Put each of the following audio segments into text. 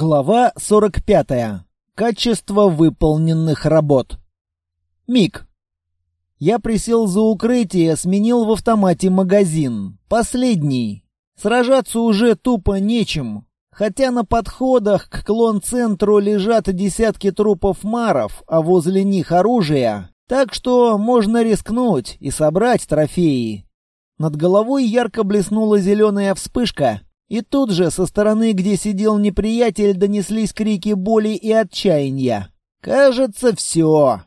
Глава 45. Качество выполненных работ. Миг. Я присел за укрытие, сменил в автомате магазин. Последний. Сражаться уже тупо нечем. Хотя на подходах к клон-центру лежат десятки трупов маров, а возле них оружие. Так что можно рискнуть и собрать трофеи. Над головой ярко блеснула зеленая вспышка, и тут же со стороны, где сидел неприятель, донеслись крики боли и отчаяния. «Кажется, все!»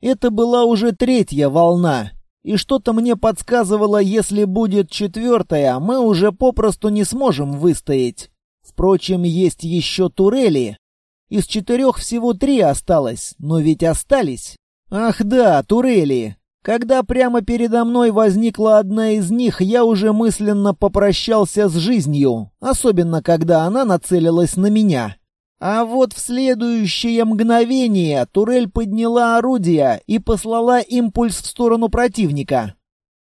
Это была уже третья волна, и что-то мне подсказывало, если будет четвертая, мы уже попросту не сможем выстоять. Впрочем, есть еще турели. Из четырех всего три осталось, но ведь остались. Ах да, турели. Когда прямо передо мной возникла одна из них, я уже мысленно попрощался с жизнью, особенно когда она нацелилась на меня. А вот в следующее мгновение турель подняла орудие и послала импульс в сторону противника.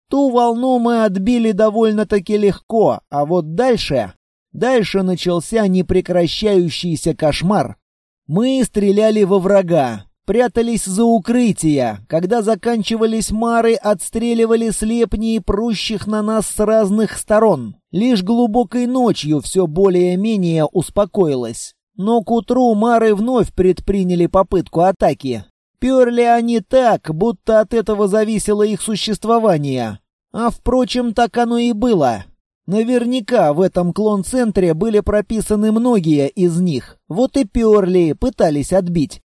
Ту волну мы отбили довольно-таки легко, а вот дальше... Дальше начался непрекращающийся кошмар. Мы стреляли во врага, прятались за укрытия. Когда заканчивались мары, отстреливали слепни, прущих на нас с разных сторон. Лишь глубокой ночью все более-менее успокоилось. Но к утру мары вновь предприняли попытку атаки. Перли они так, будто от этого зависело их существование. А впрочем, так оно и было. Наверняка в этом клон-центре были прописаны многие из них. Вот и перли, пытались отбить.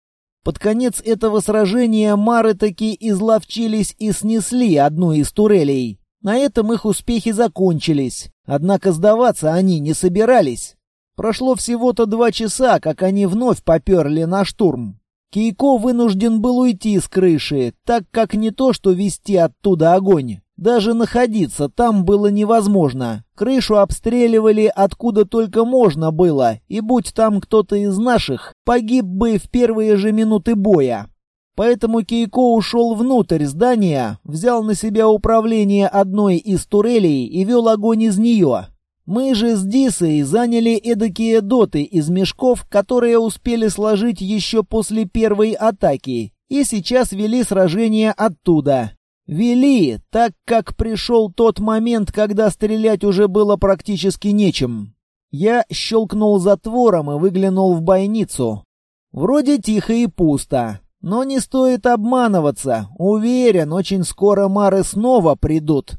Под конец этого сражения мары таки изловчились и снесли одну из турелей. На этом их успехи закончились. Однако сдаваться они не собирались. Прошло всего-то два часа, как они вновь поперли на штурм. Кейко вынужден был уйти с крыши, так как не то что вести оттуда огонь. Даже находиться там было невозможно. Крышу обстреливали откуда только можно было, и будь там кто-то из наших, погиб бы в первые же минуты боя. Поэтому Кейко ушел внутрь здания, взял на себя управление одной из турелей и вел огонь из нее. Мы же с Дисой заняли эдакие доты из мешков, которые успели сложить еще после первой атаки, и сейчас вели сражение оттуда. Вели, так как пришел тот момент, когда стрелять уже было практически нечем. Я щелкнул затвором и выглянул в бойницу. Вроде тихо и пусто. Но не стоит обманываться. Уверен, очень скоро мары снова придут.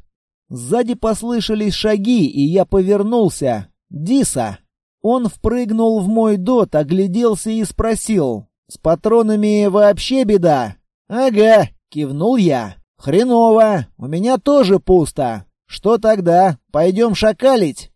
Сзади послышались шаги, и я повернулся. Диса. Он впрыгнул в мой дот, огляделся и спросил. «С патронами вообще беда?» «Ага», — кивнул я. «Хреново! У меня тоже пусто! Что тогда? Пойдем шакалить?»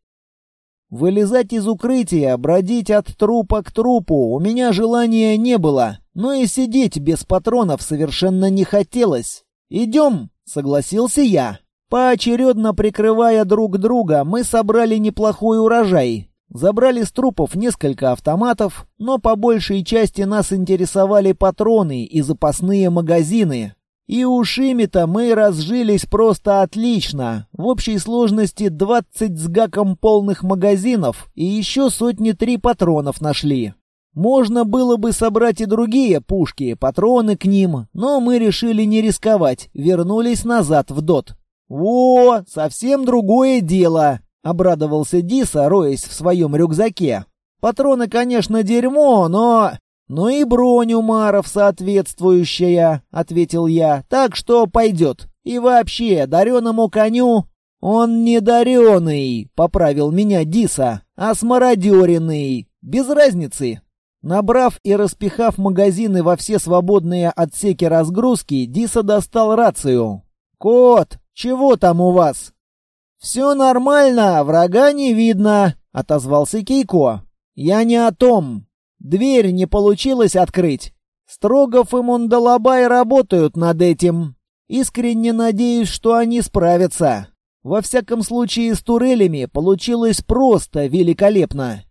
Вылезать из укрытия, бродить от трупа к трупу у меня желания не было, но и сидеть без патронов совершенно не хотелось. «Идем!» — согласился я. Поочередно прикрывая друг друга, мы собрали неплохой урожай. Забрали с трупов несколько автоматов, но по большей части нас интересовали патроны и запасные магазины, и у Шимита мы разжились просто отлично. В общей сложности 20 с гаком полных магазинов и еще сотни три патронов нашли. Можно было бы собрать и другие пушки, патроны к ним, но мы решили не рисковать, вернулись назад в ДОТ. «Во, совсем другое дело!» — обрадовался Диса, роясь в своем рюкзаке. «Патроны, конечно, дерьмо, но...» «Ну и бронь у Маров соответствующая», — ответил я, — «так что пойдет. И вообще, дареному коню...» «Он не дареный», — поправил меня Диса, — «а смародеренный. Без разницы». Набрав и распихав магазины во все свободные отсеки разгрузки, Диса достал рацию. «Кот, чего там у вас?» «Все нормально, врага не видно», — отозвался Кейко. «Я не о том. Дверь не получилось открыть. Строгов и Мундалабай работают над этим. Искренне надеюсь, что они справятся. Во всяком случае, с турелями получилось просто великолепно.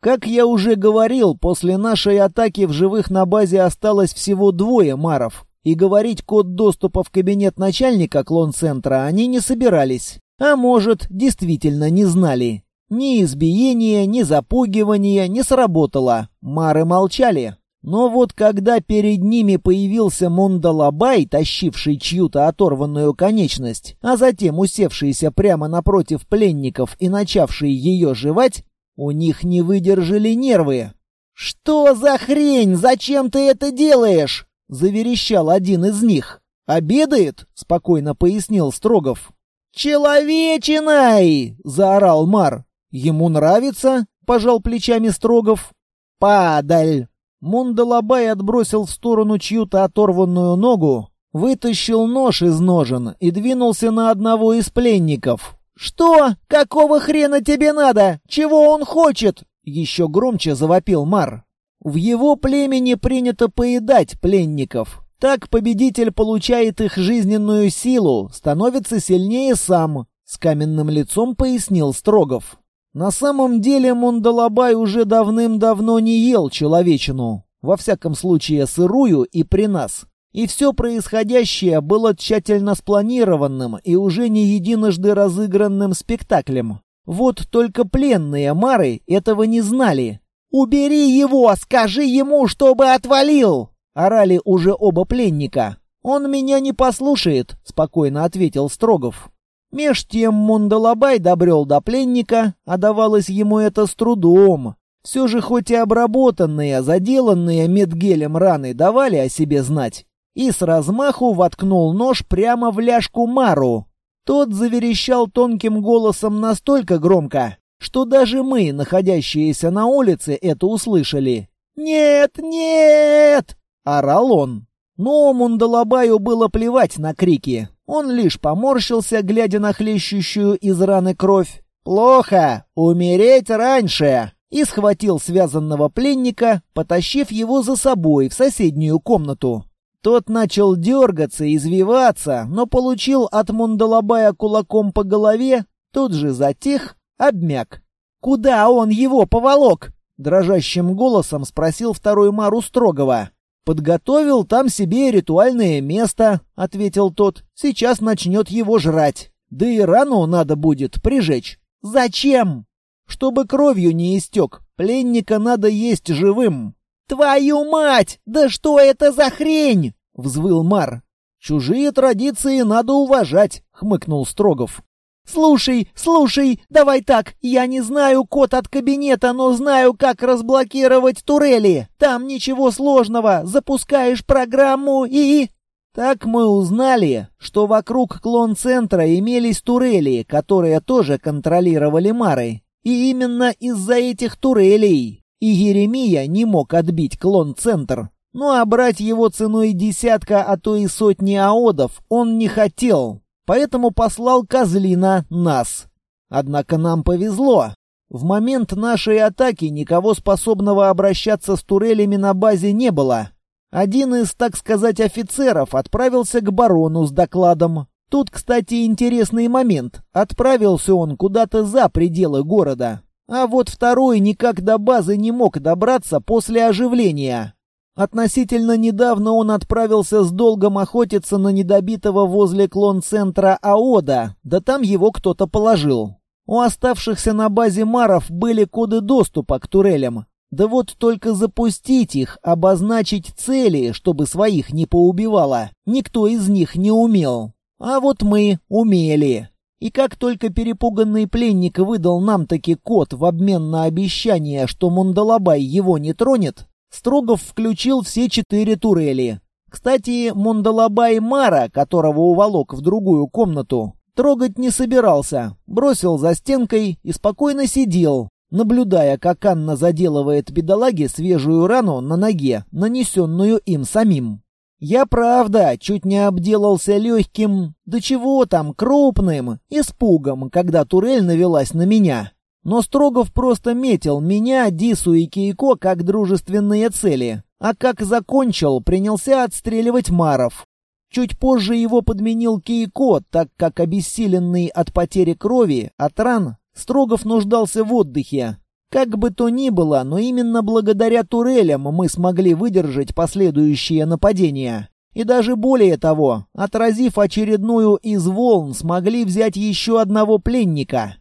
Как я уже говорил, после нашей атаки в живых на базе осталось всего двое маров, и говорить код доступа в кабинет начальника клон-центра они не собирались. А может, действительно не знали. Ни избиение, ни запугивание не сработало. Мары молчали. Но вот когда перед ними появился Мундалабай, тащивший чью-то оторванную конечность, а затем усевшийся прямо напротив пленников и начавший ее жевать, у них не выдержали нервы. «Что за хрень? Зачем ты это делаешь?» — заверещал один из них. «Обедает?» — спокойно пояснил Строгов. «Человечиной!» — заорал Мар. «Ему нравится?» — пожал плечами Строгов. «Падаль!» Мундалабай отбросил в сторону чью-то оторванную ногу, вытащил нож из ножен и двинулся на одного из пленников. «Что? Какого хрена тебе надо? Чего он хочет?» Еще громче завопил Мар. В его племени принято поедать пленников. Так победитель получает их жизненную силу, становится сильнее сам, с каменным лицом пояснил Строгов. На самом деле Мундалабай уже давным-давно не ел человечину, во всяком случае сырую и при нас. И все происходящее было тщательно спланированным и уже не единожды разыгранным спектаклем. Вот только пленные Мары этого не знали. «Убери его! Скажи ему, чтобы отвалил!» Орали уже оба пленника. «Он меня не послушает», — спокойно ответил Строгов. Меж тем Мундалабай добрел до пленника, а давалось ему это с трудом. Все же хоть и обработанные, заделанные медгелем раны давали о себе знать. И с размаху воткнул нож прямо в ляжку Мару. Тот заверещал тонким голосом настолько громко, что даже мы, находящиеся на улице, это услышали. «Нет, нет!» — орал он. Но Мундалабаю было плевать на крики. Он лишь поморщился, глядя на хлещущую из раны кровь. «Плохо! Умереть раньше!» И схватил связанного пленника, потащив его за собой в соседнюю комнату. Тот начал дергаться, извиваться, но получил от Мундалабая кулаком по голове, тут же затих, обмяк. «Куда он его поволок?» — дрожащим голосом спросил второй Мару строгого. «Подготовил там себе ритуальное место», — ответил тот. «Сейчас начнет его жрать. Да и рану надо будет прижечь». «Зачем?» «Чтобы кровью не истек. Пленника надо есть живым». «Твою мать! Да что это за хрень?» — взвыл Мар. «Чужие традиции надо уважать», — хмыкнул Строгов. «Слушай, слушай, давай так, я не знаю код от кабинета, но знаю, как разблокировать турели. Там ничего сложного, запускаешь программу и...» Так мы узнали, что вокруг клон-центра имелись турели, которые тоже контролировали Мары. И именно из-за этих турелей и Еремия не мог отбить клон-центр. Ну а брать его ценой десятка, а то и сотни аодов он не хотел, поэтому послал Козлина нас. Однако нам повезло. В момент нашей атаки никого способного обращаться с турелями на базе не было. Один из, так сказать, офицеров отправился к барону с докладом. Тут, кстати, интересный момент. Отправился он куда-то за пределы города. А вот второй никак до базы не мог добраться после оживления. Относительно недавно он отправился с долгом охотиться на недобитого возле клон-центра Аода, да там его кто-то положил. У оставшихся на базе маров были коды доступа к турелям. Да вот только запустить их, обозначить цели, чтобы своих не поубивало, никто из них не умел. А вот мы умели. И как только перепуганный пленник выдал нам таки код в обмен на обещание, что Мундалабай его не тронет, Строгов включил все четыре турели. Кстати, Мундалабай Мара, которого уволок в другую комнату, трогать не собирался, бросил за стенкой и спокойно сидел, наблюдая, как Анна заделывает бедолаге свежую рану на ноге, нанесенную им самим. Я, правда, чуть не обделался легким, да чего там, крупным, испугом, когда турель навелась на меня. Но Строгов просто метил меня, Дису и Кейко как дружественные цели, а как закончил, принялся отстреливать Маров. Чуть позже его подменил Кейко, так как обессиленный от потери крови, от ран, Строгов нуждался в отдыхе, как бы то ни было, но именно благодаря турелям мы смогли выдержать последующие нападения. И даже более того, отразив очередную из волн, смогли взять еще одного пленника.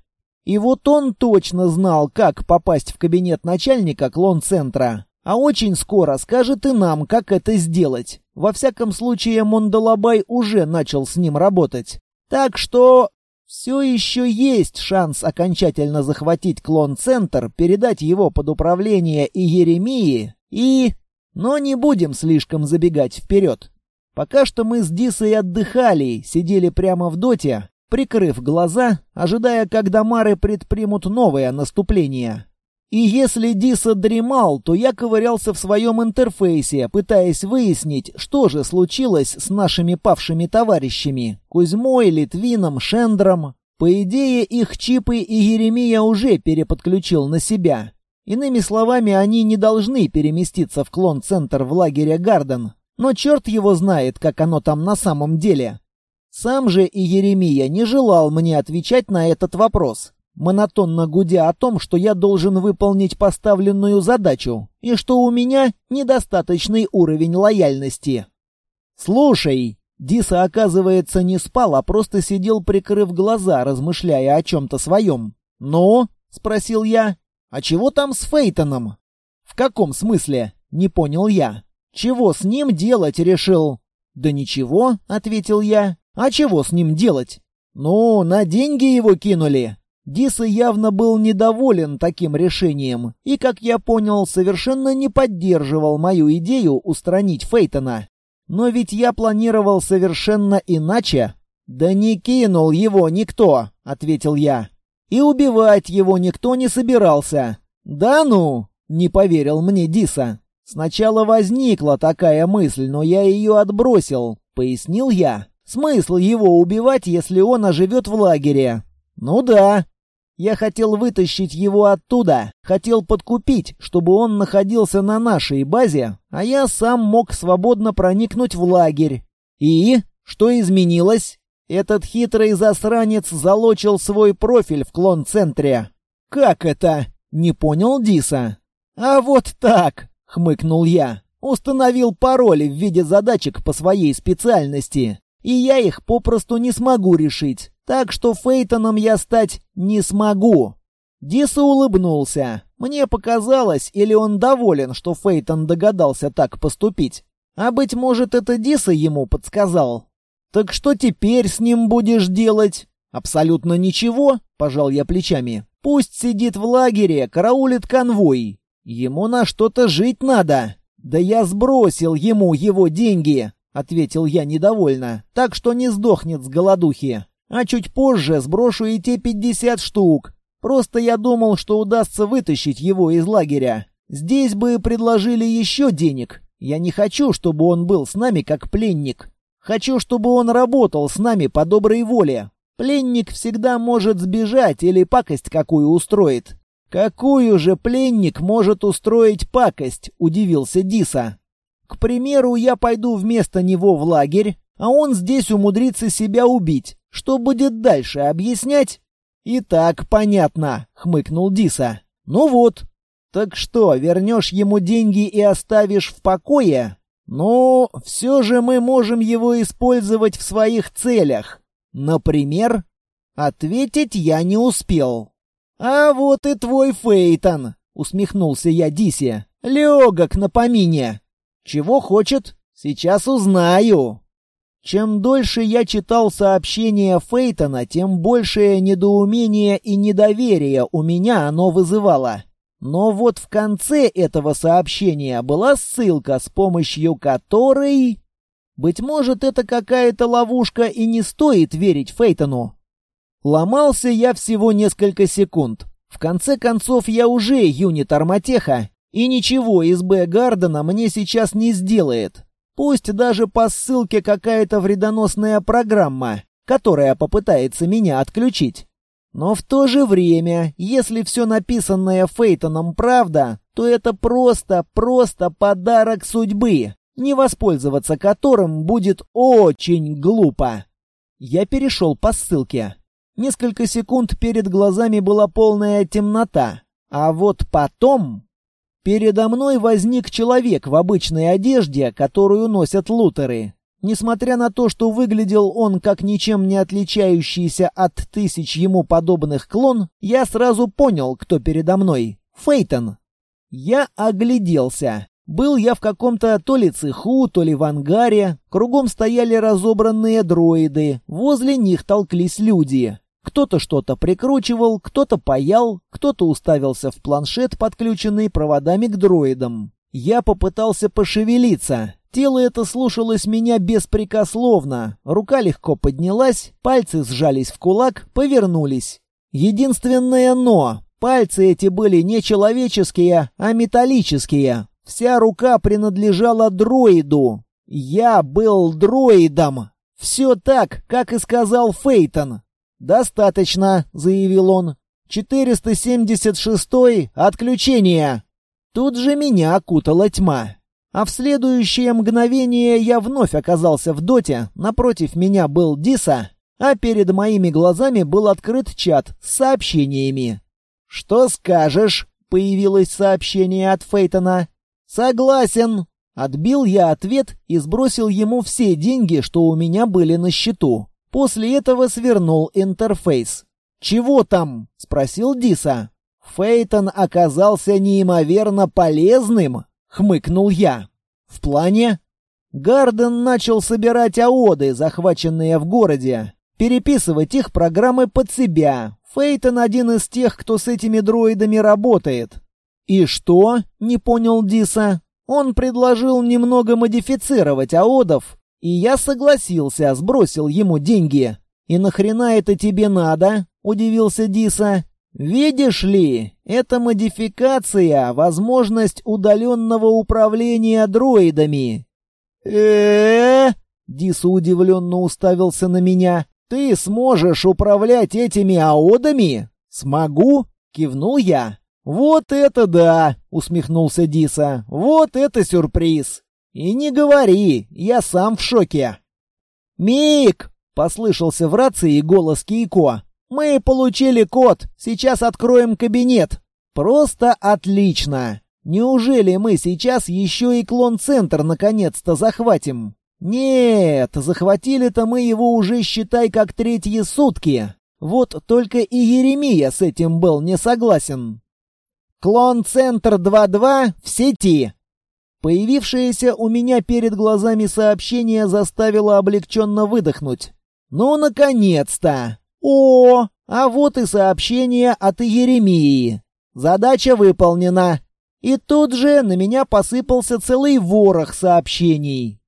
И вот он точно знал, как попасть в кабинет начальника клон-центра. А очень скоро скажет и нам, как это сделать. Во всяком случае, Мондалабай уже начал с ним работать. Так что все еще есть шанс окончательно захватить клон-центр, передать его под управление Иеремии, и... Но не будем слишком забегать вперед. Пока что мы с Дисой отдыхали, сидели прямо в доте, прикрыв глаза, ожидая, когда Мары предпримут новое наступление. И если Диса дремал, то я ковырялся в своем интерфейсе, пытаясь выяснить, что же случилось с нашими павшими товарищами — Кузьмой, Литвином, Шендром. По идее, их чипы и Еремия уже переподключил на себя. Иными словами, они не должны переместиться в клон-центр в лагере Гарден. Но черт его знает, как оно там на самом деле. Сам же и Еремия не желал мне отвечать на этот вопрос монотонно гудя о том, что я должен выполнить поставленную задачу и что у меня недостаточный уровень лояльности. «Слушай!» Диса, оказывается, не спал, а просто сидел, прикрыв глаза, размышляя о чем-то своем. «Ну?» — спросил я. «А чего там с Фейтоном?» «В каком смысле?» — не понял я. «Чего с ним делать решил?» «Да ничего», — ответил я. «А чего с ним делать?» «Ну, на деньги его кинули. Диса явно был недоволен таким решением и, как я понял, совершенно не поддерживал мою идею устранить Фейтона. Но ведь я планировал совершенно иначе. «Да не кинул его никто», — ответил я. «И убивать его никто не собирался». «Да ну?» — не поверил мне Диса. «Сначала возникла такая мысль, но я ее отбросил», — пояснил я. «Смысл его убивать, если он оживет в лагере?» «Ну да», я хотел вытащить его оттуда, хотел подкупить, чтобы он находился на нашей базе, а я сам мог свободно проникнуть в лагерь. И что изменилось? Этот хитрый засранец залочил свой профиль в клон-центре. Как это? Не понял Диса. А вот так, хмыкнул я. Установил пароли в виде задачек по своей специальности, и я их попросту не смогу решить. Так что Фейтоном я стать не смогу. Диса улыбнулся. Мне показалось, или он доволен, что Фейтон догадался так поступить. А быть может, это Диса ему подсказал. Так что теперь с ним будешь делать? Абсолютно ничего, пожал я плечами. Пусть сидит в лагере, караулит конвой. Ему на что-то жить надо. Да я сбросил ему его деньги, ответил я недовольно. Так что не сдохнет с голодухи. А чуть позже сброшу и те 50 штук. Просто я думал, что удастся вытащить его из лагеря. Здесь бы предложили еще денег. Я не хочу, чтобы он был с нами как пленник. Хочу, чтобы он работал с нами по доброй воле. Пленник всегда может сбежать или пакость какую устроит. Какую же пленник может устроить пакость, удивился Диса. К примеру, я пойду вместо него в лагерь, а он здесь умудрится себя убить. Что будет дальше, объяснять? И так понятно, хмыкнул Диса. Ну вот. Так что, вернешь ему деньги и оставишь в покое? Ну, все же мы можем его использовать в своих целях. Например, ответить я не успел. А вот и твой Фейтон, усмехнулся я Дисе. Легок на помине. Чего хочет? Сейчас узнаю. Чем дольше я читал сообщения Фейтона, тем большее недоумение и недоверие у меня оно вызывало. Но вот в конце этого сообщения была ссылка, с помощью которой... Быть может, это какая-то ловушка и не стоит верить Фейтону. Ломался я всего несколько секунд. В конце концов, я уже юнит Арматеха, и ничего из Б. Гардена мне сейчас не сделает. Пусть даже по ссылке какая-то вредоносная программа, которая попытается меня отключить. Но в то же время, если все написанное Фейтоном правда, то это просто, просто подарок судьбы, не воспользоваться которым будет очень глупо. Я перешел по ссылке. Несколько секунд перед глазами была полная темнота, а вот потом Передо мной возник человек в обычной одежде, которую носят лутеры. Несмотря на то, что выглядел он как ничем не отличающийся от тысяч ему подобных клон, я сразу понял, кто передо мной. Фейтон. Я огляделся. Был я в каком-то то ли цеху, то ли в ангаре. Кругом стояли разобранные дроиды. Возле них толклись люди. Кто-то что-то прикручивал, кто-то паял, кто-то уставился в планшет, подключенный проводами к дроидам. Я попытался пошевелиться. Тело это слушалось меня беспрекословно. Рука легко поднялась, пальцы сжались в кулак, повернулись. Единственное «но» — пальцы эти были не человеческие, а металлические. Вся рука принадлежала дроиду. Я был дроидом. Все так, как и сказал Фейтон. «Достаточно», — заявил он. «476-й — отключение». Тут же меня окутала тьма. А в следующее мгновение я вновь оказался в доте, напротив меня был Диса, а перед моими глазами был открыт чат с сообщениями. «Что скажешь?» — появилось сообщение от Фейтона. «Согласен!» Отбил я ответ и сбросил ему все деньги, что у меня были на счету. После этого свернул интерфейс. «Чего там?» — спросил Диса. Фейтон оказался неимоверно полезным хмыкнул я. В плане Гарден начал собирать аоды, захваченные в городе, переписывать их программы под себя. Фейтон один из тех, кто с этими дроидами работает. И что? Не понял Диса. Он предложил немного модифицировать аодов, и я согласился, сбросил ему деньги. И нахрена это тебе надо? удивился Диса. Видишь ли, это модификация, возможность удаленного управления дроидами. э Дис удивленно уставился на меня. «Ты сможешь управлять этими аодами?» «Смогу?» — кивнул я. «Вот это да!» — усмехнулся Диса. «Вот это сюрприз!» «И не говори, я сам в шоке!» «Мик!» — послышался в рации голос Кейко. Мы получили код. Сейчас откроем кабинет. Просто отлично. Неужели мы сейчас еще и клон-центр наконец-то захватим? Нет, захватили-то мы его уже, считай, как третьи сутки. Вот только и Еремия с этим был не согласен. Клон-центр 2.2 в сети. Появившееся у меня перед глазами сообщение заставило облегченно выдохнуть. Ну, наконец-то! «О, а вот и сообщение от Еремии. Задача выполнена». И тут же на меня посыпался целый ворох сообщений.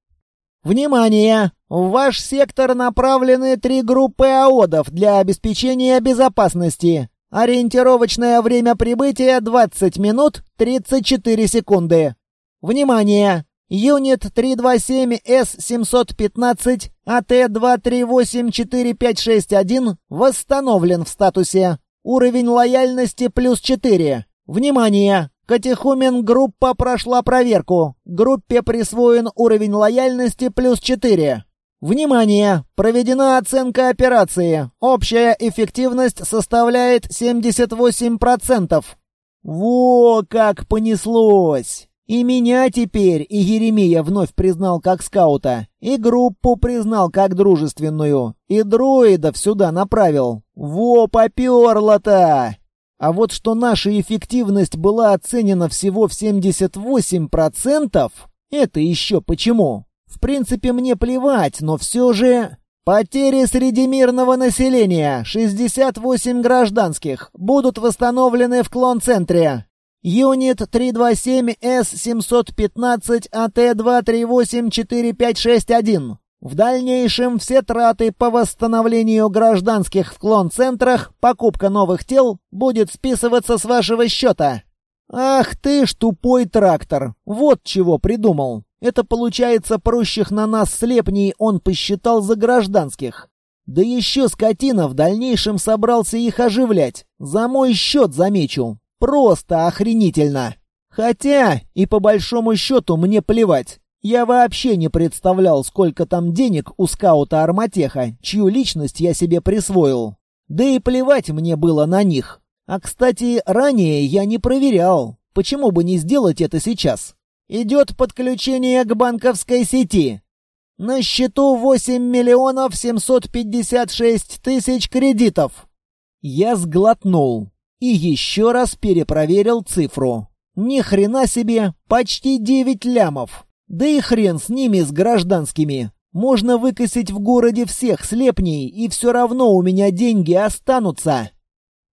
«Внимание! В ваш сектор направлены три группы аодов для обеспечения безопасности. Ориентировочное время прибытия 20 минут 34 секунды. Внимание! Юнит 327С-715 АТ-2384561 восстановлен в статусе. Уровень лояльности плюс 4. Внимание! Катехумен группа прошла проверку. Группе присвоен уровень лояльности плюс 4. Внимание! Проведена оценка операции. Общая эффективность составляет 78%. Во как понеслось! И меня теперь, и Еремия вновь признал как скаута, и группу признал как дружественную, и дроидов сюда направил. Во, поперло-то! А вот что наша эффективность была оценена всего в 78%, это еще почему? В принципе, мне плевать, но все же... Потери среди мирного населения, 68 гражданских, будут восстановлены в клон-центре. Юнит 327С-715 АТ-2384561. В дальнейшем все траты по восстановлению гражданских в клон-центрах, покупка новых тел будет списываться с вашего счета. Ах ты ж тупой трактор! Вот чего придумал. Это получается прощих на нас слепней он посчитал за гражданских. Да еще скотина в дальнейшем собрался их оживлять. За мой счет замечу. Просто охренительно. Хотя, и по большому счету мне плевать. Я вообще не представлял, сколько там денег у скаута Арматеха, чью личность я себе присвоил. Да и плевать мне было на них. А, кстати, ранее я не проверял. Почему бы не сделать это сейчас? Идет подключение к банковской сети. На счету 8 миллионов 756 тысяч кредитов. Я сглотнул и еще раз перепроверил цифру. Ни хрена себе, почти 9 лямов. Да и хрен с ними, с гражданскими. Можно выкосить в городе всех слепней, и все равно у меня деньги останутся.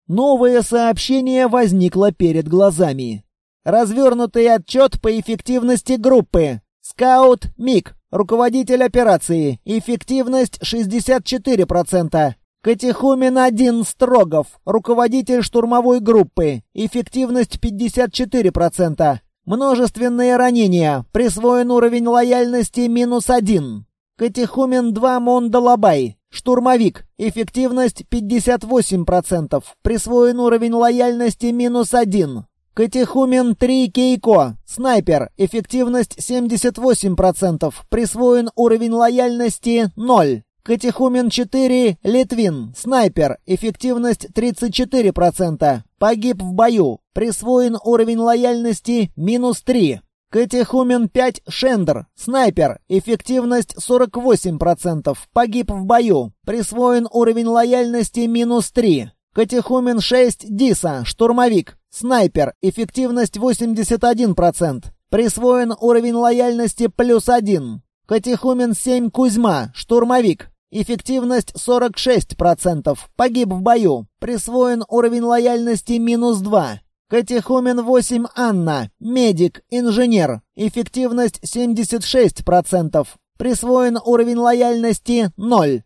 Новое сообщение возникло перед глазами. Развернутый отчет по эффективности группы. Скаут Мик, руководитель операции. Эффективность 64%. Катехумен 1 Строгов, руководитель штурмовой группы. Эффективность 54%. Множественные ранения. Присвоен уровень лояльности минус 1. Катехумен 2 Мондалабай. Штурмовик. Эффективность 58%. Присвоен уровень лояльности минус 1. Катехумен 3 Кейко. Снайпер. Эффективность 78%. Присвоен уровень лояльности 0. Катехумен 4 Литвин. Снайпер. Эффективность 34%. Погиб в бою. Присвоен уровень лояльности минус 3. Катехумен 5 Шендер. Снайпер. Эффективность 48%. Погиб в бою. Присвоен уровень лояльности минус 3. Катехумен 6 Диса. Штурмовик. Снайпер. Эффективность 81%. Присвоен уровень лояльности плюс 1. Катехумен 7 Кузьма. Штурмовик. Эффективность 46%. Погиб в бою. Присвоен уровень лояльности минус 2. Катехумен 8 Анна. Медик. Инженер. Эффективность 76%. Присвоен уровень лояльности 0.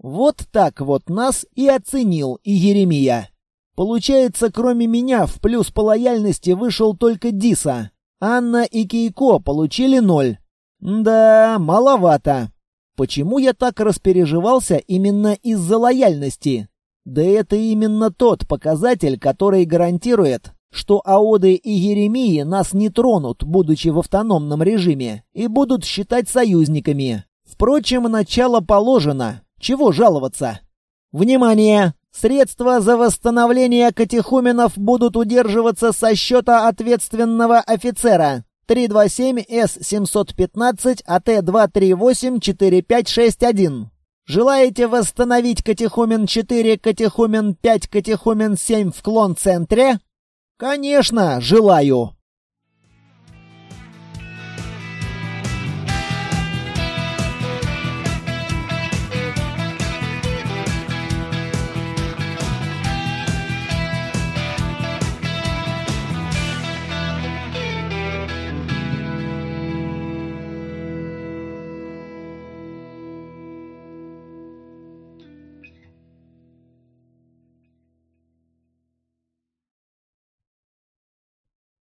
Вот так вот нас и оценил и Еремия. Получается, кроме меня, в плюс по лояльности вышел только Диса. Анна и Кейко получили ноль. Да, маловато. Почему я так распереживался именно из-за лояльности? Да это именно тот показатель, который гарантирует, что Аоды и Еремии нас не тронут, будучи в автономном режиме, и будут считать союзниками. Впрочем, начало положено. Чего жаловаться? Внимание! Средства за восстановление катехуменов будут удерживаться со счета ответственного офицера. 327С715 АТ-238-4561. Желаете восстановить катехумен 4, катехумен 5, катехумен 7 в клон-центре? Конечно, желаю.